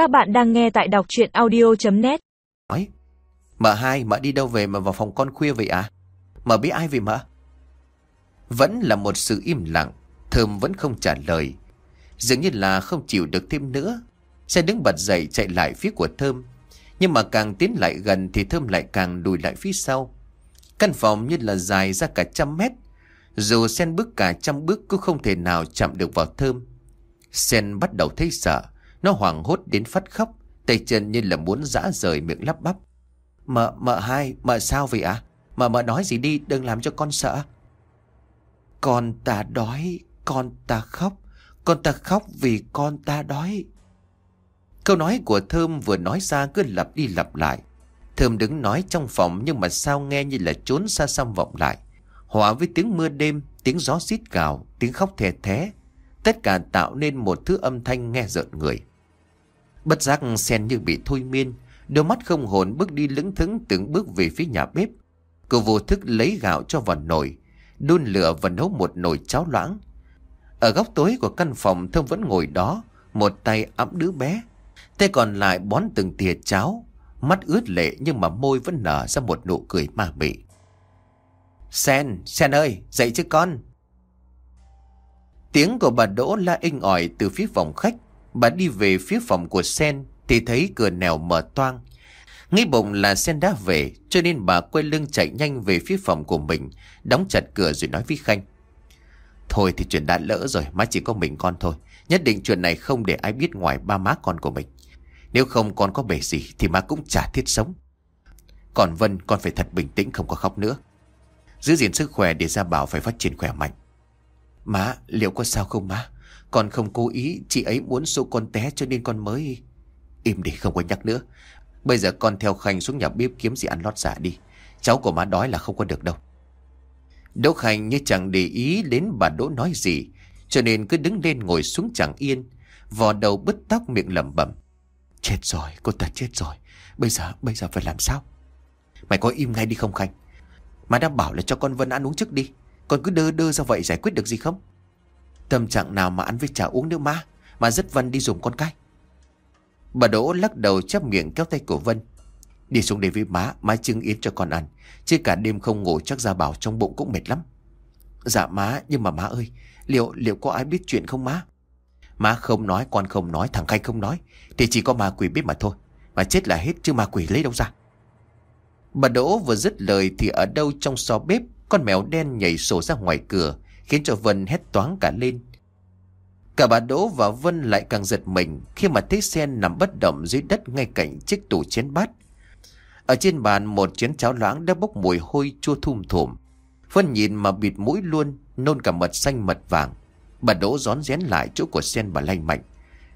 Các bạn đang nghe tại đọc chuyện audio.net Nói Mợ hai, mợ đi đâu về mà vào phòng con khuya vậy à? Mợ biết ai vậy mợ? Vẫn là một sự im lặng Thơm vẫn không trả lời. Dường như là không chịu được thêm nữa Xe đứng bật dậy chạy lại phía của Thơm. Nhưng mà càng tiến lại gần Thì Thơm lại càng đùi lại phía sau. Căn phòng như là dài ra cả trăm mét Dù sen bước cả trăm bước Cũng không thể nào chạm được vào Thơm. Sen bắt đầu thấy sợ nó hoảng hốt đến phát khóc Tay chân như là muốn dã rời miệng lắp bắp. Mợ, mợ hai, mợ sao vậy ạ? À? Mợ, mợ nói gì đi, đừng làm cho con sợ. Con ta đói, con ta khóc Con ta khóc vì con ta đói. Câu nói của Thơm vừa nói ra cứ lặp đi lặp lại. Thơm đứng nói trong phòng nhưng mà sao nghe như là trốn xa xăm vọng lại. Hòa với tiếng mưa đêm, tiếng gió xít gào, tiếng khóc thè thé. Tất cả tạo nên một thứ âm thanh nghe rợn người. Bất giác sen như bị thôi miên Đôi mắt không hồn bước đi lững thững từng bước về phía nhà bếp. Cô vô thức lấy gạo cho vào nồi Đun lửa và nấu một nồi cháo loãng. Ở góc tối của căn phòng Thơm vẫn ngồi đó Một tay ẵm đứa bé Tay còn lại bón từng thìa cháo. Mắt ướt lệ nhưng mà môi vẫn nở ra một nụ cười ma mị. Sen, Sen ơi, dậy chứ con. Tiếng của bà Đỗ la inh ỏi từ phía phòng khách. Bà đi về phía phòng của Sen Thì thấy cửa nẻo mở toang. Nghĩ bụng là Sen đã về, Cho nên bà quay lưng chạy nhanh về phía phòng của mình, Đóng chặt cửa rồi nói với Khanh. Thôi thì chuyện đã lỡ rồi, Má chỉ có mình con thôi. Nhất định chuyện này không để ai biết ngoài ba má con của mình. Nếu không con có bể gì Thì má cũng chả thiết sống. Còn Vân, con phải thật bình tĩnh, không có khóc nữa. Giữ gìn sức khỏe để gia bảo phải phát triển khỏe mạnh. Má, liệu có sao không má? Con không cố ý, Chị ấy muốn số con té cho nên con mới Im đi, không có nhắc nữa. Bây giờ con theo Khanh xuống nhà bếp kiếm gì ăn lót dạ đi. Cháu của má đói là không có được đâu. Đỗ Khanh như chẳng để ý đến bà Đỗ nói gì, Cho nên cứ đứng lên ngồi xuống chẳng yên. Vò đầu bứt tóc miệng lẩm bẩm. Chết rồi, cô ta chết rồi. Bây giờ bây giờ phải làm sao? Mày có im ngay đi không Khanh? Má đã bảo là cho con Vân ăn uống trước đi. Con cứ đơ đơ ra vậy giải quyết được gì không? Tâm trạng nào mà ăn với trà uống nước má Mà rất Vân đi dùng con cái. Bà Đỗ lắc đầu chép miệng kéo tay của Vân. Đi xuống đây với má Má trưng yến cho con ăn. Chứ cả đêm không ngủ, chắc ra bảo trong bụng cũng mệt lắm. Dạ má, Nhưng mà má ơi, Liệu liệu có ai biết chuyện không má? Má không nói, con không nói, thằng Khanh không nói. Thì chỉ có ma quỷ biết mà thôi. Mà chết là hết, chứ ma quỷ lấy đâu ra? Bà Đỗ vừa dứt lời Thì ở đâu trong xó bếp, Con mèo đen nhảy sổ ra ngoài cửa. Khiến cho Vân hét toáng cả lên. Cả bà Đỗ và Vân lại càng giật mình Khi mà thấy sen nằm bất động dưới đất Ngay cạnh chiếc tủ chén bát. Ở trên bàn, một chén cháo loãng Đã bốc mùi hôi chua thum thủm Vân nhìn mà bịt mũi luôn, Nôn cả mật xanh mật vàng. Bà Đỗ rón rén lại chỗ của sen bà lanh mạnh.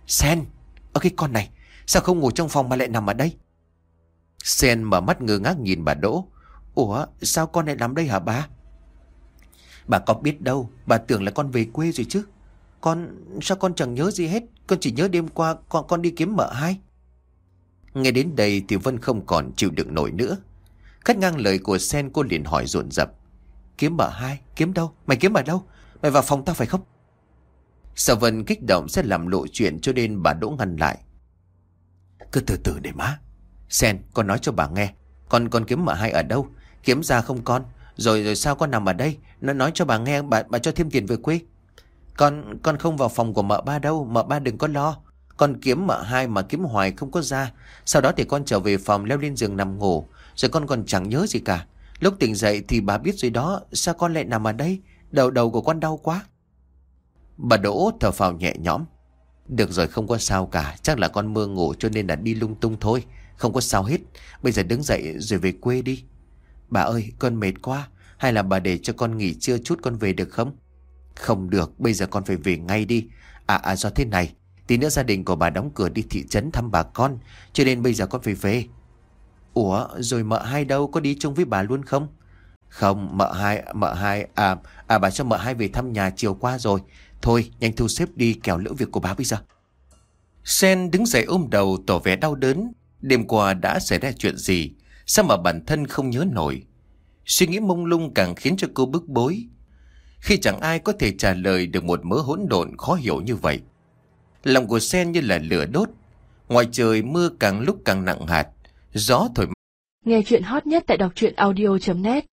Sen Ở cái con này, Sao không ngủ trong phòng mà lại nằm ở đây? Sen mở mắt ngơ ngác nhìn bà Đỗ. Ủa, sao con lại nằm đây hả bà Bà có biết đâu, Bà tưởng là con về quê rồi chứ. Con, sao con chẳng nhớ gì hết? Con chỉ nhớ đêm qua con con đi kiếm mợ hai. Nghe đến đây thì Vân không còn chịu đựng nổi nữa. Cắt ngang lời của Sen, cô liền hỏi dồn rập Kiếm mợ hai? Kiếm đâu? Mày kiếm ở đâu? Mày vào phòng tao phải không? Sợ Vân kích động sẽ làm lộ chuyện cho nên bà Đỗ ngăn lại. Cứ từ từ để má. Sen, con nói cho bà nghe. Con con kiếm mợ hai ở đâu? Kiếm ra không con? Rồi rồi sao con nằm ở đây? Nó nói cho bà nghe bà, bà cho thêm tiền về quê. Con con không vào phòng của mợ ba đâu Mợ ba đừng có lo. Con kiếm mợ hai mà kiếm hoài không có ra. Sau đó thì con trở về phòng leo lên giường nằm ngủ. Rồi con còn chẳng nhớ gì cả. Lúc tỉnh dậy thì bà biết rồi đó Sao con lại nằm ở đây? Đầu đầu của con đau quá. Bà Đỗ thở phào nhẹ nhõm. Được rồi không có sao cả. Chắc là con mơ ngủ cho nên là đi lung tung thôi. Không có sao hết. Bây giờ đứng dậy rồi về quê đi. Bà ơi, con mệt quá. Hay là bà để cho con nghỉ trưa chút con về được không? Không được, Bây giờ con phải về ngay đi. À à do thế này, Tí nữa gia đình của bà đóng cửa đi thị trấn thăm bà con. Cho nên bây giờ con phải về. Ủa, rồi mợ hai đâu? Có đi chung với bà luôn không? Không, mợ hai Mợ hai À à bà cho mợ hai về thăm nhà chiều qua rồi. Thôi, nhanh thu xếp đi kẻo lỡ việc của bà bây giờ. Sen đứng dậy ôm đầu, tỏ vẻ đau đớn. Đêm qua đã xảy ra chuyện gì? Sao mà bản thân không nhớ nổi? Suy nghĩ mông lung càng khiến cho cô bức bối. Khi chẳng ai có thể trả lời được một mớ hỗn độn khó hiểu như vậy. Lòng của Sen như là lửa đốt. Ngoài trời mưa càng lúc càng nặng hạt, gió thổi Nghe chuyện hot nhất tại đọc truyện audio.net